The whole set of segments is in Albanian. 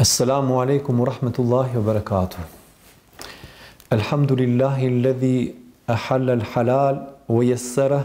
السلام عليكم ورحمة الله وبركاته. الحمد لله الذي أحل الحلال ويسره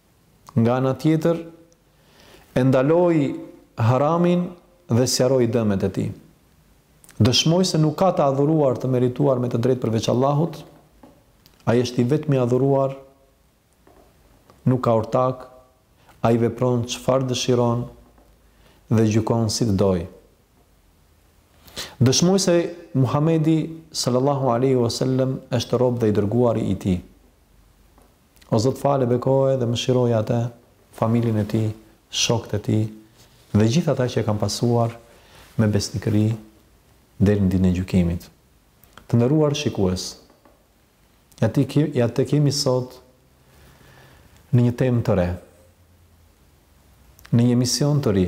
Nga ana tjetër, e ndaloi haramin dhe sqaroi dëmet e tij. Dëshmoj se nuk ka të adhuruar të merituar me të drejtë përveç Allahut, Ai është i vetmi i adhuruar, nuk ka ortak, Ai vepron çfarë dëshiron dhe gjykon si të dojë. Dëshmoj se Muhamedi sallallahu alaihi wasallam është rob dhe i dërguari i Tij. O Zot fale bekoje dhe mëshiroje atë, familjen e tij, shokët e tij dhe gjithë ata që e kanë pasuar me besnikëri deri në ditën e gjykimit. Të nderuar shikues, ja ti ja tek jemi sot në një temë të re, në një emision të ri.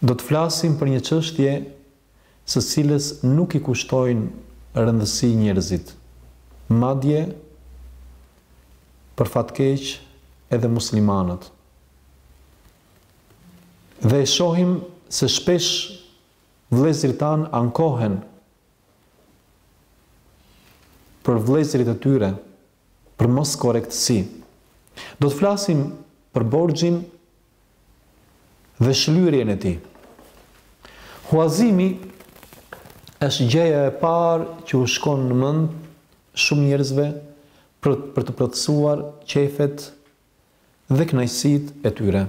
Do të flasim për një çështje së cilës nuk i kushtojnë rëndësi njerëzit, madje për fat të keq edhe muslimanët. Dhe e shohim se shpesh vëllezërit tanë ankohen për vëllezërit e tyre, për moskorrektësi. Do të flasim për borxhin dhe shlyerjen e tij. Huazimi është gjëja e parë që u shkon në mend shumë njerëzve për për të plotësuar qefet dhe kënaqësitë e tyre.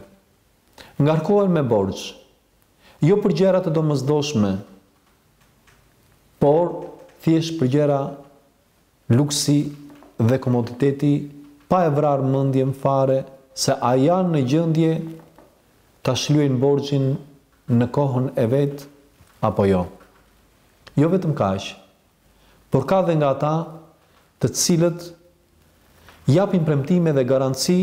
Ngarkohen me borxh, jo për gjëra të domosdoshme, por thjesht për gjëra Luksi dhe komoditeti pa e vrarë mendjen fare se a janë në gjendje ta shlyejnë borxhin në kohën e vet apo jo. Jo vetëm kaq, por ka dhe nga ata të cilët japin premtime dhe garanci,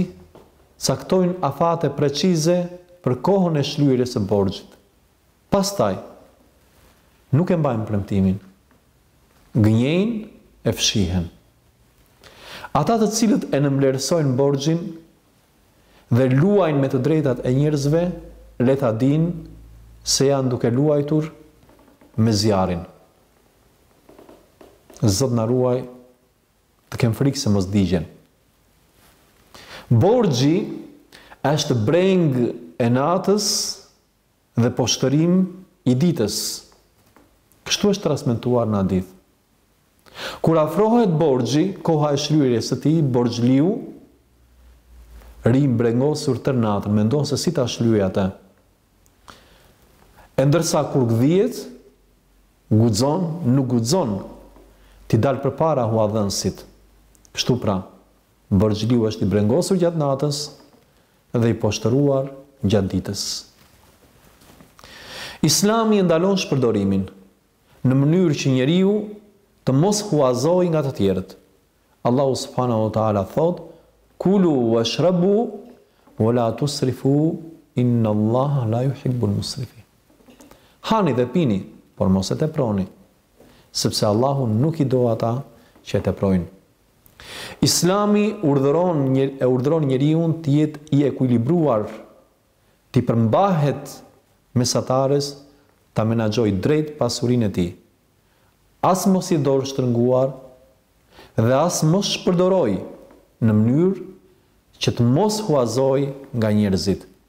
caktojnë afate precize për kohën e shlyerjes së borxhit. Pastaj, nuk e mbajnë premtimin. Gënjejnë e fshihen. Ata të cilët e nënvlerësojnë borxhin dhe luajnë me të drejtat e njerëzve, le ta dinë se janë duke luajtur me zjarrin. Zot na ruaj të kenë frikë se mos digjen. Borxhi është brengë e natës Dhe poshtërim i ditës. Kështu është transmetuar në hadith. Kur afrohet borxhi, koha e shlyerjes së tij, borxhliu rri i brengosur tërë natën, mendon se si ta shlyejë atë. E ndërsa kur gdhihet, guxon, nuk guxon t'i dalë përpara huadhënësit. Kështu pra, borxhliu është i brengosur gjatë natës, dhe i poshtëruar gjatë ditës. Islami e ndalon shpërdorimin, në mënyrë që njeriu të mos huazojë nga të tjerët. Allahu subhanahu wa taala thotë: "Kulu washrabu wa la tusrifu, inna Allaha la yuhibbul musrifin." Hani dhe pini, por mos e teproni, sepse Allahu nuk i do ata që e teprojnë. Islami urdhëron e urdhëron njeriun të jetë i ekuilibruar, t'i përmbahet mesatares, ta menaxhojë drejt pasurinë e tij. As mos jetë dorështrënguar dhe as mos shpërdorojë në mënyrë që të mos huazojë nga njerëzit.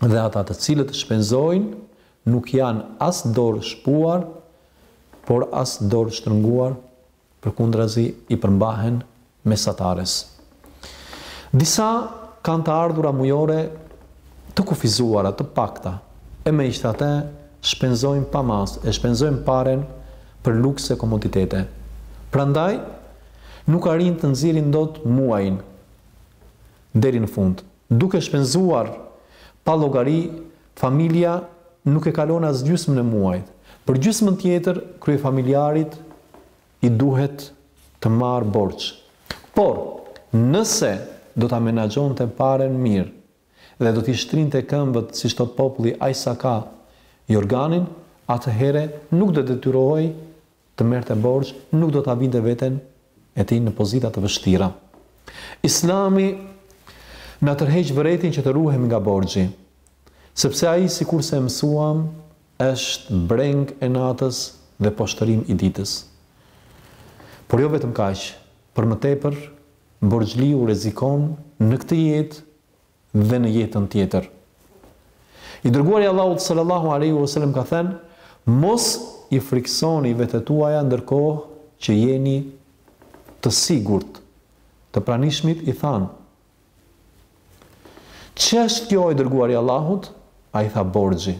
dhe ata të cilët shpenzojnë nuk janë as dorëshpuar, por as dorështrënguar, përkundrazi i përmbahen mesatares. Disa kanë të ardhura mujore të kufizuara, të pakta, e megjithatë shpenzojnë pa masë e shpenzojnë paren për lukse komoditete. Prandaj nuk arrijnë ta nxjerrin dot muajin deri në fund. Duke shpenzuar pa llogari, familja nuk e kalon as gjysmën e muajit. Për gjysmën tjetër, kryefamiljarit i duhet të marrë borxh. Por, nëse do ta menaxhonte paren mirë dhe do t'i shtrinte këmbët, siç thotë populli aq sa ka jorganin, atëherë nuk do detyrohej të merrte borxh, nuk do ta vinte veten e tij në pozita të vështira. Islami na tërheq vërejtjen që të ruhemi nga borxhi, sepse ai sikurse e mësuam është brengë e natës dhe poshtërim i ditës. Por jo vetëm kaq, për më tepër, borxhliu rrezikon në këtë jetë dhe në jetën tjetër. I dërguari i Allahut sallallahu alaihi wasallam ka thënë: Mos i frikësoni vetet tuaja ndërkohë që jeni të sigurt. Të pranishmit i thanë: Ç'është kjo i dërguari i Allahut? Ai tha borxhi.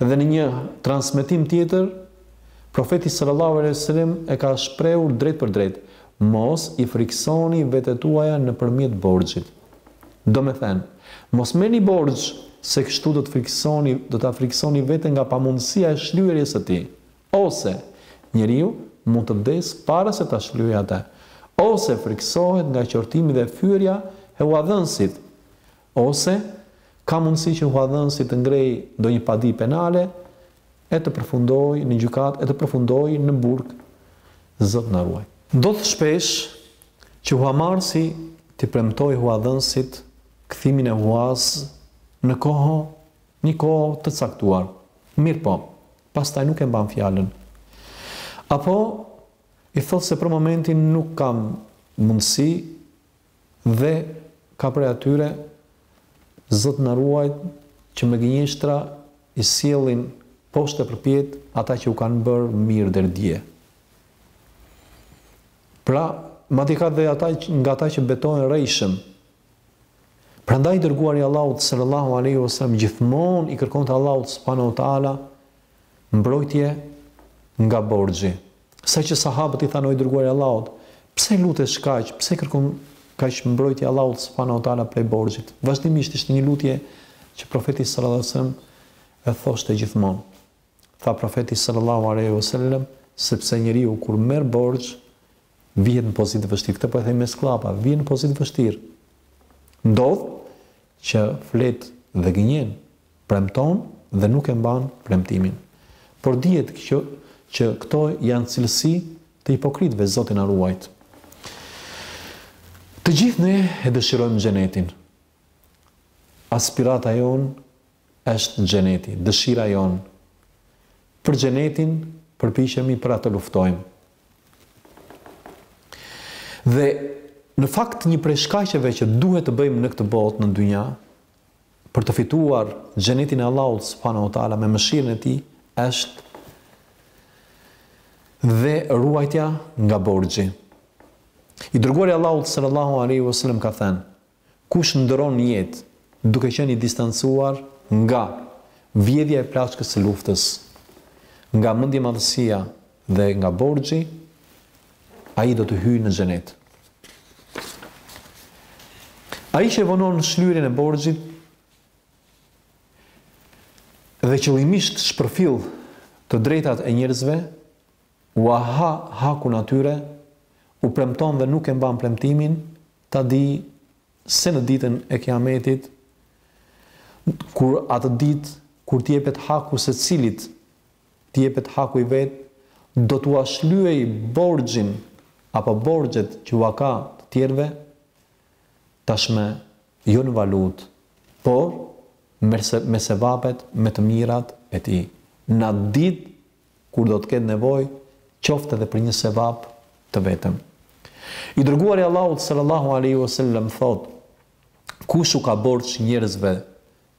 Dhe në një transmetim tjetër, Profeti sallallahu alejhi ve sellem e ka shprehur drejtpërdrejt, Mos i frikësoni vetet tuaja nëpërmjet borxhit. Domethënë, mos merrni borxh, se kështu do të frikësoni, do ta frikësoni veten nga pamundësia e shlyerjes së tij. Ose, njeriu mund të vdesë para se ta shlyejë atë. Ose frikësohet nga qortimi dhe fyerja e huadhënësit. Ose, ka mundësi që huadhënësi të ngrejë ndonjë padi penale e të përfundojë në gjykatë e të përfundojë në burg, Zot na ruaj. Ndodh shpesh që huamarrësi t'i premtojë huadhënësit kthimin e huazë në kohë një kohë të caktuar, mirëpo, pastaj nuk e mban fjalën. Apo, i thotë se për momentin nuk kam mundësi, Dhe ka prej atyre, Zoti na ruajt, që me gënjeshtra i sjellin poshtë e përpjet ata që u kanë bërë mirë deri dje. Pra, madje ka dhe ata nga ata që betohen rrejshëm. Prandaj i Dërguari i Allahut, sallallahu alejhi ve sellem, gjithmonë i kërkonte Allahut, subhanehu teala, mbrojtje nga borxhi. Sa që sahabët i thanë o i dërguari i Allahut, pse lutesh kaq, pse kërkon kaq mbrojtje Allahut subhanahu wa taala prej borxhit. Vazhdimisht ishte një lutje që profeti sallallahu alaihi wasallam e thoshte gjithmonë. Tha profeti sallallahu alaihi wasallam, sepse njeriu kur merr borxh, Vihet në pozitë të vështirë. Këtë po e them mes kllapa, vihet në pozitë të vështirë. Ndodh që flet dhe gënjen, premton dhe nuk e mban premtimin. Por dihet që që këto janë cilësi të hipokritëve, Zoti na ruajt. Të gjithë ne e dëshirojmë xhenetin. Aspirata jonë është xheneti, dëshira jonë për xhenetin përpiqemi për atë luftojmë. Dhe në fakt një prej shkaqeve që duhet të bëjmë në këtë botë në dynja për të fituar xhenetin e Allahut subhanahu wa taala me mëshirën e tij është dhe ruajtja nga borxhi. I dërguari i Allahut sallallahu alaihi wasallam ka thënë: Kush ndërron jetë duke qenë i distancuar nga vjedhja e plaçkës së luftës, nga mendjemadhësia dhe nga borxhi, ai do të hyjë në xhenet. Ai që e vonon shlyerjen e borxhit dhe qëllimisht shpërfill të drejtat e njerëzve, ua ha hakun atyre, u premton dhe nuk e mban premtimin, Ta dijë se në ditën e Kiametit, kur atë ditë kur t'i jepet haku secilit, t'i jepet haku i vet, do t'ua shlyejë borxhin apo borxhet që ua ka të tjerëve, tashmë jo në valutë, por me sevapet, me të mirat e tij. Në atë ditë kur do të ketë nevojë, qoftë edhe për një sevap të vetëm. I dërguari i Allahut sallallahu alaihi wasallam thotë: Kush u ka borxh njerëzve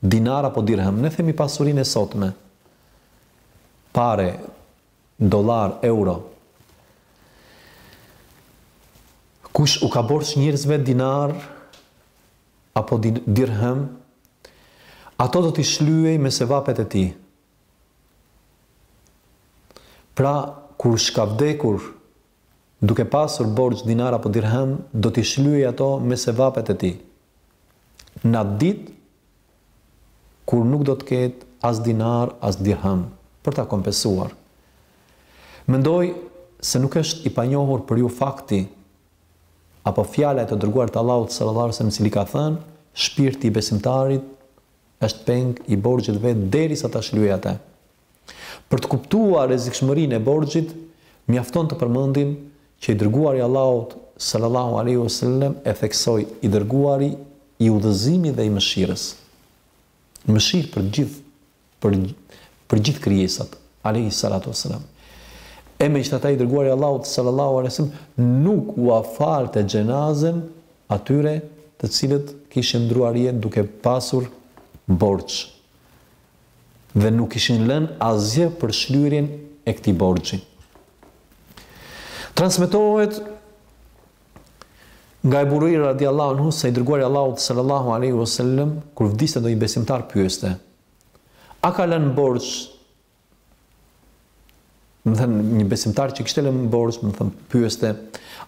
dinar apo dirhem, ne themi pasurinë e sotme, pare, dollar, euro. Kush u ka borxh njerëzve dinar apo dirhem, ato do t'i shlyejë me sevapet e tij. Pra, kush ka vdekur, duke pasur borxh dinarë apo dirhemë, do t'i shlyejë ato me sevapet e tij, n'atë ditë kur nuk do të ketë as dinarë, as dirhemë, për ta kompensuar. Mendoj se nuk është i panjohur për ju fakti apo fjala e të Dërguarit të Allahut, sallallahu alejhi ve sellem, i cili ka thënë, Shpirti i besimtarit, është peng i borxhit vet derisa ta shlyejë atë. Për të kuptuar rrezikshmërinë e borxhit, mjafton të përmendim që i Dërguari i Allahut sallallahu alejhi ue sellem e theksoi i Dërguari i udhëzimit dhe i mëshirës. Mëshirë për gjithë për për gjithë krijesat, alejhi salatu wa selam. E megjithatë i Dërguari i Allahut, sallallahu alejhi sallam, nuk ua falte xhenazen atyre të cilët kishin ndruar jetë duke pasur borxh dhe nuk kishin lënë asgjë për shlyerjen e këtij borxhi. Transmetohet nga Ebu Hurejra radiallahu anhu se i Dërguari i Allahut sallallahu alaihi wasallam kur vdiste ndonjë besimtar pyeste, A ka lënë borxh? Më thënë, një besimtar që kishte lënë borxh, më thënë, pyeste,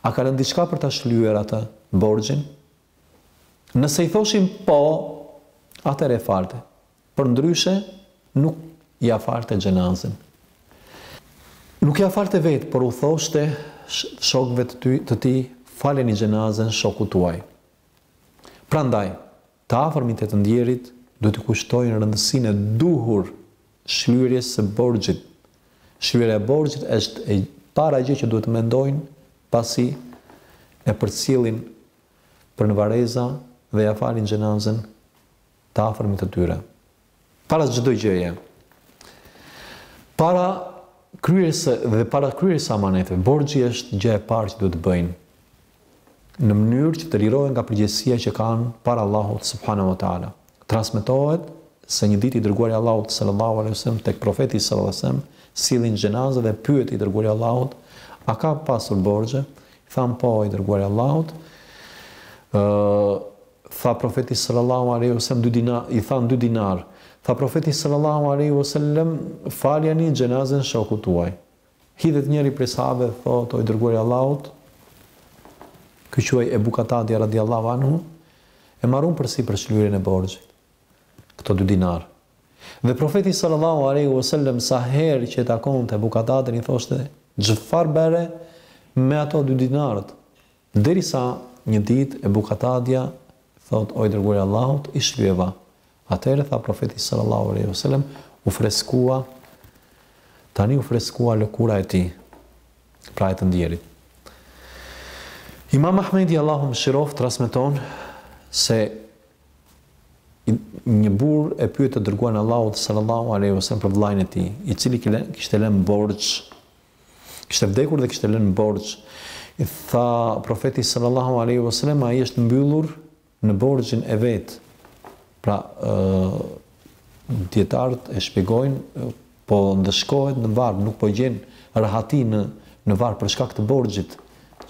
a ka lënë diçka për ta shlyer atë borxhin? Nëse i thoshim po, atëherë e falte. Përndryshe, nuk ia falte xhenazen. Nuk ia falte vetë, por u thoshte shokëve të ty, të tij, faleni xhenazen shokut tuaj. Prandaj, Të afërmit e të ndjerit duhet t'i kushtojnë rëndësinë e duhur shlyerjes së borxhit. Shlyerja e borxhit është e para gjë që duhet të mendojnë pasi e përcjellin për në varreza dhe ia falin xhenazën të afërmit të tyre. Para çdo gjëje, para kryerjes dhe para kryerjes së amaneteve, borxhi është gjë e parë që duhet të bëjnë në mënyrë që të lirohen nga përgjegjësia që kanë para Allahut subhanahu wa taala. Transmetohet se një ditë i dërguari i Allahut sallallahu alaihi wasallam tek profeti sallallahu alaihi wasallam sjellin xhenazen dhe pyeti i dërguari i Allahut a ka pasur borxhe? I thanë po i dërguari i Allahut. Ëh Tha Profeti sallallahu alejhi ve sellem dy dinarë, i thanë dy dinarë. Tha Profeti sallallahu alejhi ve sellem, Faljani xhenazen shokut tuaj. Hidhet njëri prej sahabeve dhe thotë, O i Dërguari i Allahut, ky quhej Ebu Katadia radijallahu anhu, e marr unë përsipër shlyerjen e borxhit këto dy dinarë. Dhe Profeti sallallahu alejhi ve sellem sa herë që e takonte Ebu Katadin i thoshte, Çfarë bëre me ato dy dinarët? Derisa një ditë Ebu Katadja thotë, O i Dërguari i Allahut, i shlyeva. Atëherë tha Profeti sallallahu alejhi ve selem, U freskua, tani u freskua lëkura e tij, pra e të ndjerit. Imam Ahmedi, Allahu e mëshiroftë, transmeton se një burrë e pyet të Dërguarin e Allahut sallallahu alejhi ve selem për vëllain e tij, i cili kishte lënë borxh, Kishte vdekur dhe kishte lënë borxh. I tha Profeti sallallahu alaihi wasallam, ai është mbyllur në borxhin e vet. Pra, ë dietarët e shpjegojnë po ndëshkohet në varr, nuk po gjen rehati në në varr për shkak të borxhit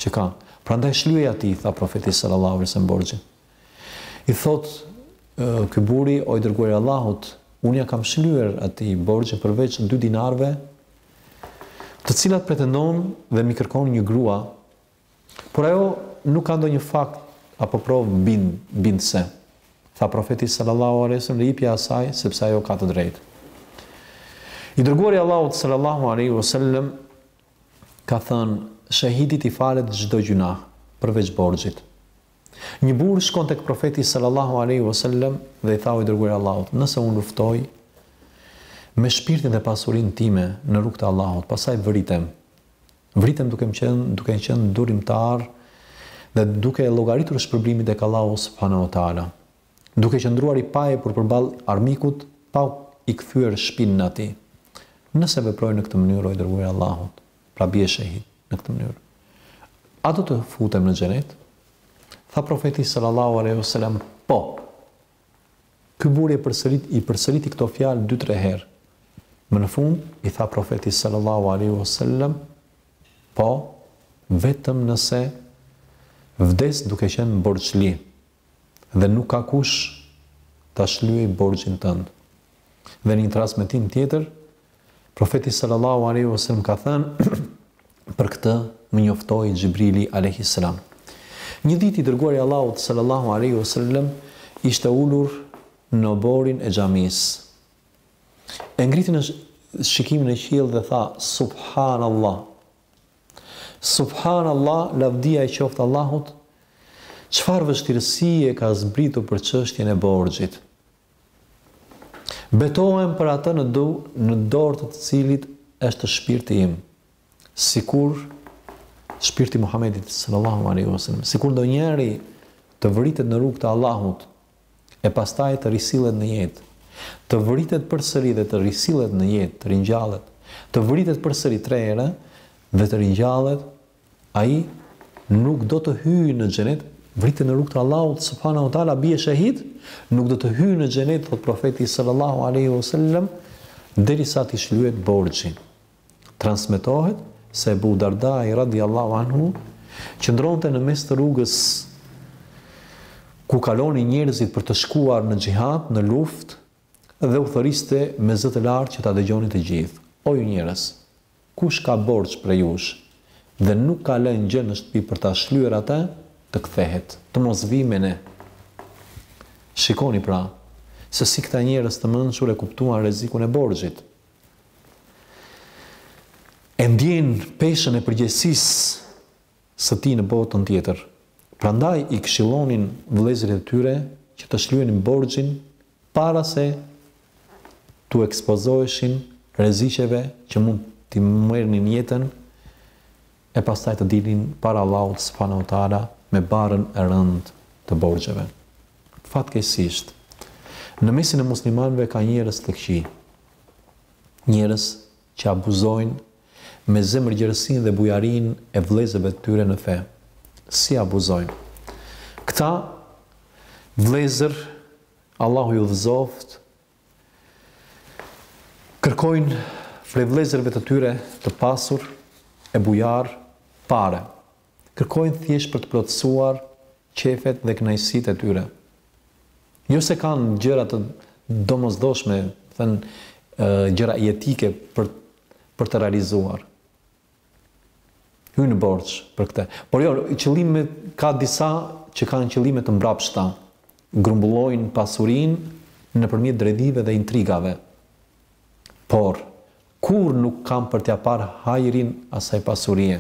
që ka. Prandaj shlyeja atij, tha Profeti sallallahu alaihi wasallam borxhin. I thotë ky burri, o i dërguari i Allahut, unë ia kam shlyer atij borxhin përveç dy dinarëve të cilat pretendon dhe m'i kërkon një grua, por ajo nuk ka ndonjë fakt apo provë bind, bindëse. Tha profeti sallallahu alaihi wasallam jepja asaj sepse ajo ka të drejtë. I dërguari i Allahut sallallahu alaihi wasallam ka thënë shehidit i falet çdo gjynah përveç borxhit. Një burrë shkon tek Profeti sallallahu alejhi ue sellem dhe i tha o i Dërguari i Allahut, nëse unë luftoj me shpirtin dhe pasurinë time në rrugë të Allahut, pastaj vritem. Vritem duke qenë duke qenë durimtar dhe duke llogaritur shpërblimin tek Allahu subhanahu wa taala. Duke qëndruar i paepur përballë armikut pa i kthyer shpinën atij. Nëse veproj në këtë mënyrë o i Dërguari i Allahut, pra bie shehid në këtë mënyrë. A do të futem në xhenet? Tha profeti sallallahu alaihi wasallam, po. Ky burri e përsërit i përsëriti këto fjalë 2-3 herë. Më në fund i tha profeti sallallahu alaihi wasallam, po, vetëm nëse vdes duke qenë borxhli. dhe nuk ka kush ta shlyejë borxhin tënd. Dhe në një transmetim tjetër, Profeti sallallahu alaihi wasallam ka thënë për këtë më njoftoi Xhibrili alaihi salam. Një ditë i dërguari i Allahut sallallahu alaihi wasallam ishte ulur në oborrin e xhamisë. E ngriti shikimin në qiell dhe tha subhanallah Subhanallah lavdia i qoftë Allahut çfarë vështirësie ka zbritur për çështjen e borxhit. Betohem për atë në do në dorë të të cilit është shpirti im. Sikur shpirti Muhamedit sallallahu alaihi wasallam, sikur ndonjëri të vritet në rrugë të Allahut, e pastaj të risillet në jetë, të vritet përsëri dhe të risillet në jetë, të ringjallet, të vritet përsëri tre herë dhe të ringjallet, ai nuk do të hyjë në xhenet, vritet në rrugë të Allahut subhanahu wa taala bie shehid, nuk do të hyjë në xhenet, thotë profeti sallallahu alaihi wasallam, derisa t'i shlyhet borxhi. Transmetohet se Ebu Dardai, radijallahu anhu, qëndronte në mes të rrugës ku kalonin njerëzit për të shkuar në xhihad, në luftë, dhe u thërriste me zë të lartë që ta dëgjonin të gjithë, O ju njerëz! Kush ka borxh prej jush dhe nuk ka lënë gjë në shtëpi për ta shlyer atë, të kthehet, të mos vijë me ne. Shikoni, pra, se si këta njerëz të mençur e kuptuan rrezikun e borxhit. e ndien peshën e përgjegjësisë së tij në botën tjetër. Prandaj i këshillonin vëllezërit e tyre që të shlyenin borxhin para se t'u ekspozoheshin rreziqeve që mund t'i merrnin jetën e pastaj të dilnin para Allahut subhanahu wa taala me barrën e rëndë të borxheve. Fatkeqësisht, në mesin e muslimanëve ka njerëz të këqij, njerëz që abuzojnë me zemërgjerësinë dhe bujarinë e vëllezërve të tyre në fe. Si abuzojnë? Këta vëllezër, Allahu i udhëzoftë, Kërkojnë prej vëllezërve të tyre të pasur e bujarë pare. Kërkojnë thjesht për të plotësuar qejfet dhe kënaqësitë e tyre. Jo se kanë gjëra të domosdoshme, thënë gjëra jetike për për të realizuar. Hyjnë në borxh për këtë. Por jo, qëllime ka disa që kanë qëllime të mbrapshta. Grumbullojnë pasurinë nëpërmjet dredhive dhe intrigave. Por, kurrë nuk kanë për t'ia parë hajrin asaj pasurie.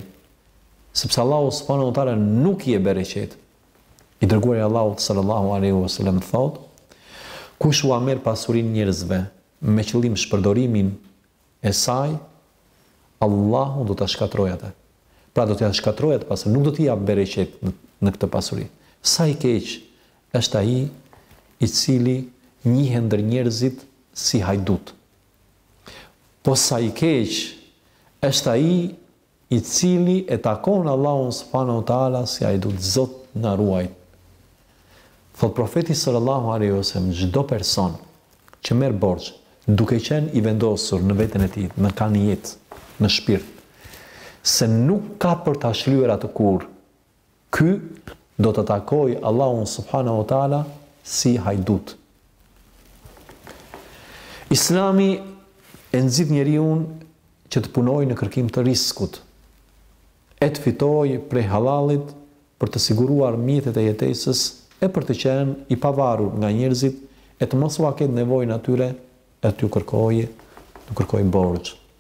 Sepse Allahu subhanehu ve teala nuk i jep bereqet. I Dërguari i Allahut sallallahu alejhi ve selem thotë, Kush ua merr pasurinë njerëzve me qëllim shpërdorimin e saj, Allahu do ta shkatërrojë atë. Pra do t'ia shkatërrojë atë pasuri, nuk do t'i japë bereqet në, në këtë pasuri. Sa i keq është ai i cili njihet ndër njerëzit si hajdut. Po sa i keq është ai i cili e takon Allahun subhane u teala si hajdut Zot na ruajt Thotë Profeti sërallahu alejhi u sëlem çdo person që merr borxh duke qenë i vendosur në veten e tij e ka nijet në shpirt se nuk ka për ta shlyer atë kurrë Ky do ta takojë Allahun subhana hu teala si hajdut. Islami e nxit njeriun që të punojë në kërkim të riskut, e të fitojë prej hallallit për të siguruar mjetet e jetesës e për të qenë i pavarur nga njerëzit e të mos ua ketë nevojën atyre e t'ju kërkojë, t'u kërkojë borxh.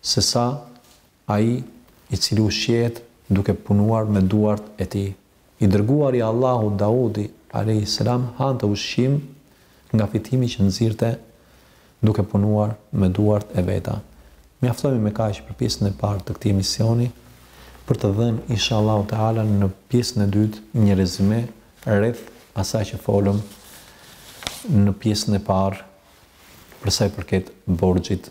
se sa ai i cili ushqehet duke punuar me duart e tij. I dërguari i Allahut Daudi, alejhi selam, hante ushqim nga fitimi që nxirrte duke punuar me duart e veta. Mjaftohemi me kaq për pjesën e parë të këtij emisioni, për të dhënë inshallahu teala në pjesën e dytë një rezime rreth asaj që folëm në pjesën e parë për sa i përket borxhit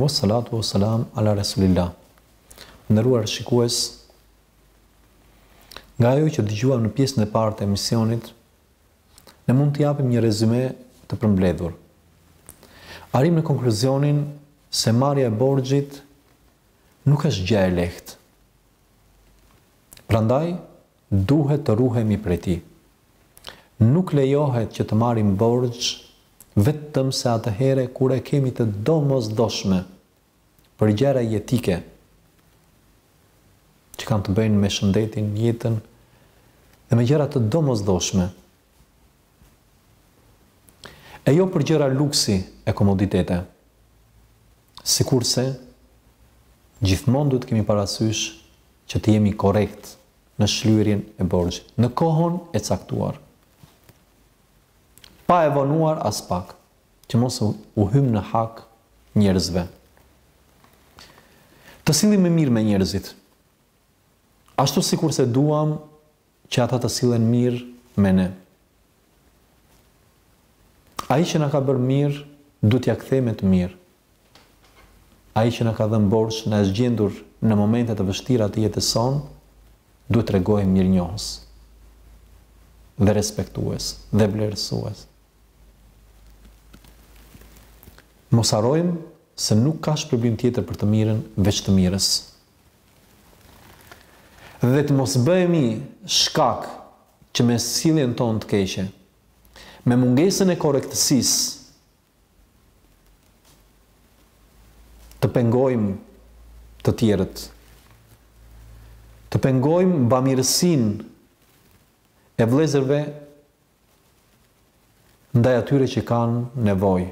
Wa salatu wa salam ala Rasulillah. Të nderuar shikues, nga ajo që dëgjuam në pjesën e parë të emisionit, ne mund të japim një rezyme të përmbledhur. Arrijmë në konkluzionin se marrja e borxhit nuk është gjë e lehtë. Prandaj, Duhet të ruhemi prej tij. Nuk lejohet që të marrim borxh vetëmse atëherë kur e kemi të domosdoshme për gjëra jetike që kanë të bëjnë me shëndetin, jetën dhe me gjëra të domosdoshme e jo për gjëra luksi e komoditete. Sikurse, gjithmonë duhet të kemi parasysh që të jemi korrekt në shlyerjen e borxhit, në kohën e caktuar, pa e vonuar aspak, që mos u hyjmë në hak njerëzve. Të sillemi mirë me njerëzit, ashtu sikurse duam Që ata të sillen mirë me ne. Ai që na ka bërë mirë, duhet t'ia kthejmë me të mirë. Ai që na ka dhënë borxh, na është gjendur në momente të vështira të jetës sonë, duhet të tregohemi mirënjohës dhe respektues dhe vlerësues. Mos harrojmë se nuk ka shpërblim tjetër për të mirën veç të mirës. Dhe të mos bëhemi shkak që me sjelljen tonë të keqe, me mungesën e korrektësisë të pengojmë të tjerët. Të pengojmë bamirësinë e vëllezërve ndaj atyre që kanë nevojë.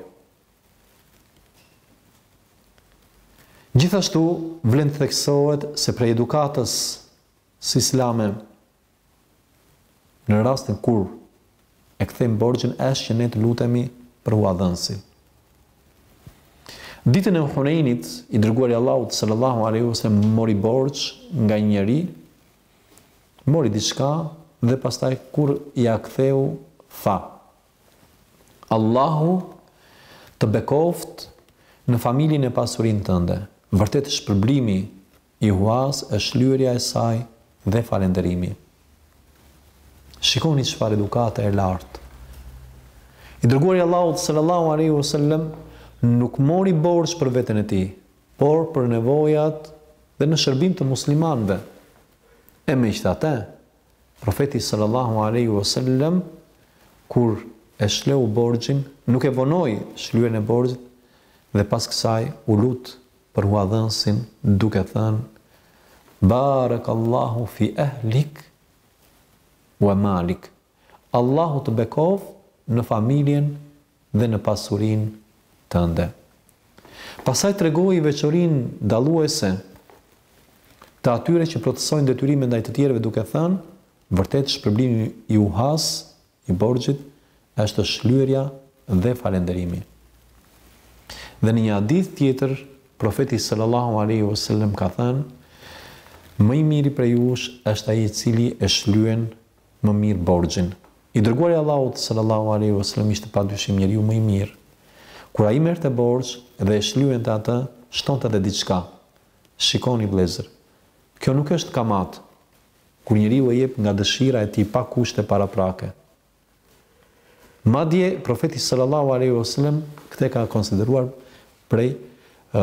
Gjithashtu, vlen të theksohet se prej edukatës islame në rastin kur e kthejmë borxhin është që ne të lutemi për huadhënësin. Ditën e Hunejnit, i dërguari i Allahut sallallahu alaihi wasallam mori borxh nga një njeri Mori diçka dhe pastaj kur ia ktheu tha, Allahu të bekoftë në familjen e pasurinë tënde. Vërtet shpërblimi i huasë është shlyerja e saj dhe falënderimi. Shikoni çfarë edukate e lartë! I dërguari i Allahut sallallahu alaihi wasallam nuk mori borxh për veten e tij, por për nevojat dhe në shërbim të muslimanëve. E megjithatë, Profeti sallallahu alejhi ve sellem kur e shleu borxhin, nuk e vonoi shlyerjen e borxhit dhe pas kësaj u lut për huadhënësin duke thënë, Barakallahu fi ehlik wa malik, Allahu të bekoftë në familjen dhe në pasurinë tënde. Pastaj tregoi veçorinë dalluese të atyre që plotësojnë detyrimet ndaj të tjerëve duke thënë, Vërtet shpërblimi i huasë, i borxhit, është shlyerja dhe falënderimi. Dhe në një hadith tjetër, Profeti sallallahu alejhi ve sellem ka thënë, Më i miri prej jush është ai i cili e shlyen më mirë borxhin. I Dërguari i Allahut, sallallahu alejhi ve selem, ishte padyshim njeriu më i mirë. Kur ai merrte borxh dhe e shlyente atë, shtonte edhe diçka. Shikoni vëllezër, kjo nuk është kamatë, kur njeriu e jep nga dëshira e tij pa kushte paraprake. Madje Profeti sallallahu alejhi ve selem këtë e ka konsideruar prej ë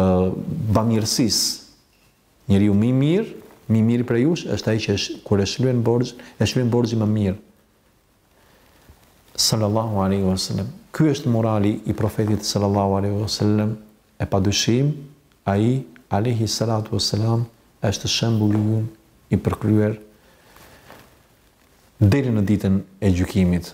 bamirësisë, Njeriu më i mirë, më i miri prej jush, është ai që kur e shlyen borxhin, e shlyen borxhin më mirë. Sallallahu alaihi wasallam. Ky është morali i Profetit sallallahu alaihi wasallam, e padyshim, ai alaihi salatu wassalam është shembulli ynë i përkryer deri në ditën e gjykimit.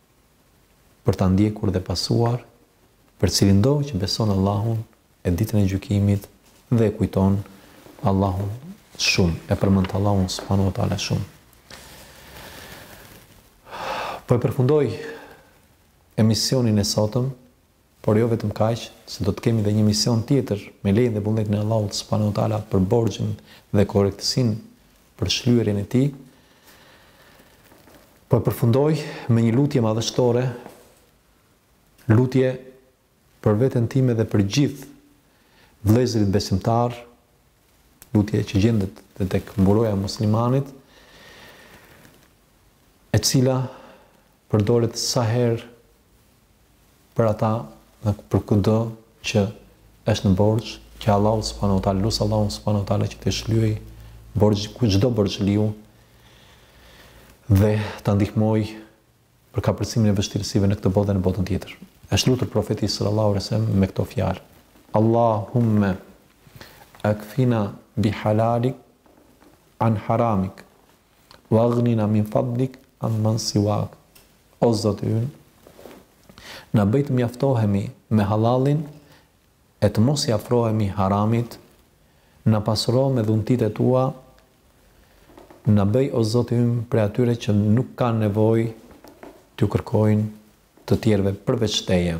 për ta ndjekur dhe pasuar, për cilindo që beson Allahun e Ditën e Gjykimit dhe e kujton Allahun shumë, e përmend Allahun subhanahu wa taala shumë. Po e përfundoj emisionin e sotëm Por jo vetëm kaq, se do të kemi dhe një emision tjetër, me lejen dhe vullnetin e Allahut subhane u teala për borxhin dhe korrektësinë për shlyerjen e tij. Po e përfundoj me një lutje madhështore, lutje për veten time dhe për gjithë vëllezërit besimtarë, lutje që gjendet dhe tek mburoja e muslimanit, e cila Përdoret sa herë për ata dhe për këdo që është në borxh që Allahu subhanahu wa taala lus Allahun subhanahu wa taala që të shlyejë borxh çdo borxhliu dhe ta ndihmojë për kapërcimin e vështirësive në këtë botë dhe në botën tjetër. Është lutur profeti sallallahu alaihi wasallam me këto fjalë. Allahumma akfina bi halalik an haramik Waghnina min fadlik an man siwak O Zoti ynë, na bëj të mjaftohemi me hallallin e të mos i afrohemi haramit, na pasuro me dhuntitë e Tua, na bëj o Zoti ynë prej atyre që nuk kanë nevojë t'ju kërkojnë të tjerëve përveç Teje.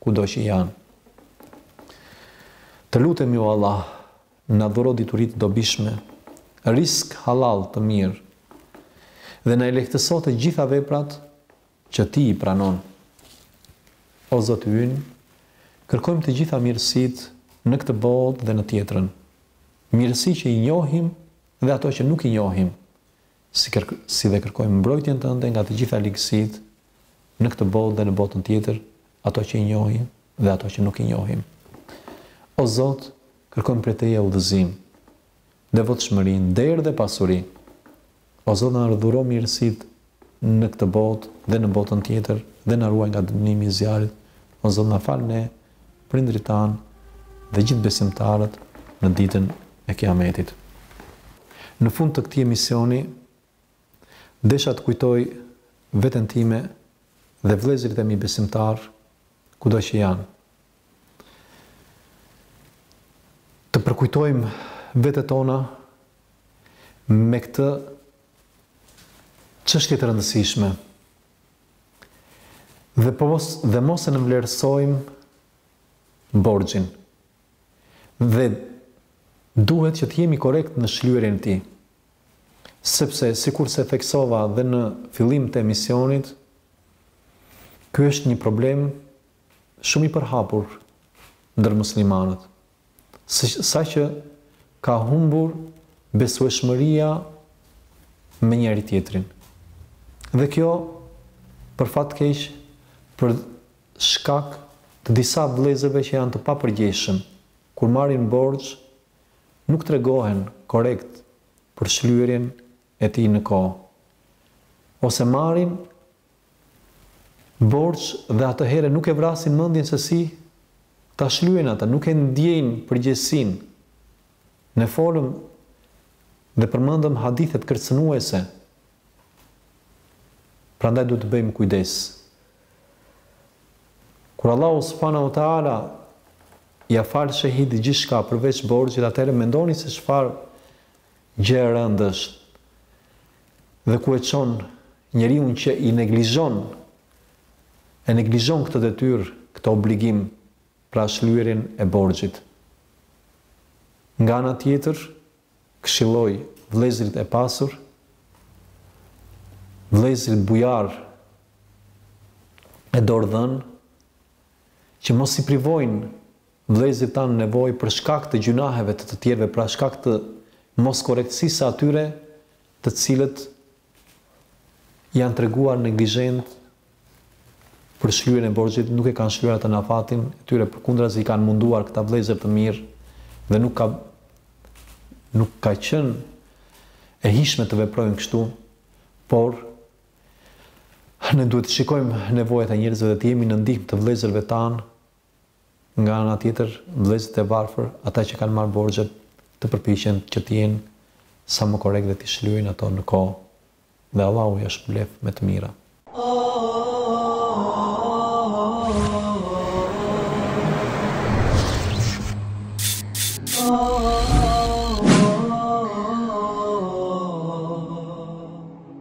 kudo që janë. Të lutemi o Allah, na dhuro dituri të dobishme, rizk hallall të mirë dhe na i lehtëso të gjitha veprat që Ti i pranon. O Zoti ynë, kërkojmë të gjitha mirësitë në këtë botë dhe në tjetrën. Mirësi që i njohim dhe ato që nuk i njohim. si dhe kërkojmë mbrojtjen tënde nga të gjitha ligësitë në këtë botë dhe në botën tjetër, ato që i njohim dhe ato që nuk i njohim. O Zot, kërkojmë prej Teje udhëzim, devotshmëri, nder dhe pasuri. O Zot, na dhuro mirësitë në këtë botë dhe në botën tjetër dhe na ruaj nga dënimi i zjarrit. O Zot, na fal ne prindërit tanë dhe gjithë besimtarët në Ditën e Kiametit. Në fund të këtij emisioni desha të kujtoj veten time dhe vëllezërit e mi besimtarë kudo që janë. Të përkujtojmë vetet tona me këtë çështje të rëndësishme. Dhe po mos dhe mos e nënvlerësojmë borxhin. Dhe duhet që të jemi korrekt në shlyerjen e tij. Sepse sikurse theksova dhe në fillim të emisionit, ky është një problem shumë i përhapur ndër muslimanët. sa që ka humbur besueshmëria me njëri-tjetrin. Dhe kjo, për fat keq, për shkak të disa vëllezërve që janë të papërgjegjshëm, kur marrin borxh, nuk tregohen korrekt për shlyerjen e tij në kohë, ose marrin Borxh dhe atëherë nuk e vrasin mendjen se si ta shlyejnë atë, nuk e ndiejnë përgjegjësinë. Ne folëm dhe përmendëm hadithet kërcënuese, prandaj duhet të bëjmë kujdes. Kur Allahu subhanahu wa taala ia fal shehidit gjithçka përveç borxhit, atëherë mendoni se çfarë Gjë e rëndë është dhe ku e çon njeriun që i neglizhon, e neglizhon këtë detyrë, këtë obligim, pra shlyerjen e borxhit. Nga ana tjetër, këshilloj vëllezërit e pasur, vëllezërit bujarë e dorëdhënë, që mos i privojnë Vëllezërit tanë në nevojë për shkak të gjynaheve të të tjerëve për shkak të moskorrektësisë së atyre të cilët janë treguar neglizhentë për shlyerjen e borxhit nuk e kanë shlyer atë në afatin e tyre përkundrazi i kanë munduar këta vëllezër të mirë dhe nuk ka nuk ka qenë e hijshme të veprojnë kështu por ne duhet të shikojmë nevojat e njerëzve dhe të jemi në ndihmë të vëllezërve tanë Nga ana tjetër, vëllezërit e varfër, ata që kanë marrë borxhet, të përpiqen që të jenë sa më korrektë dhe t'i shlyejnë ato në kohë dhe Allahu ia shpërbleftë me të mira.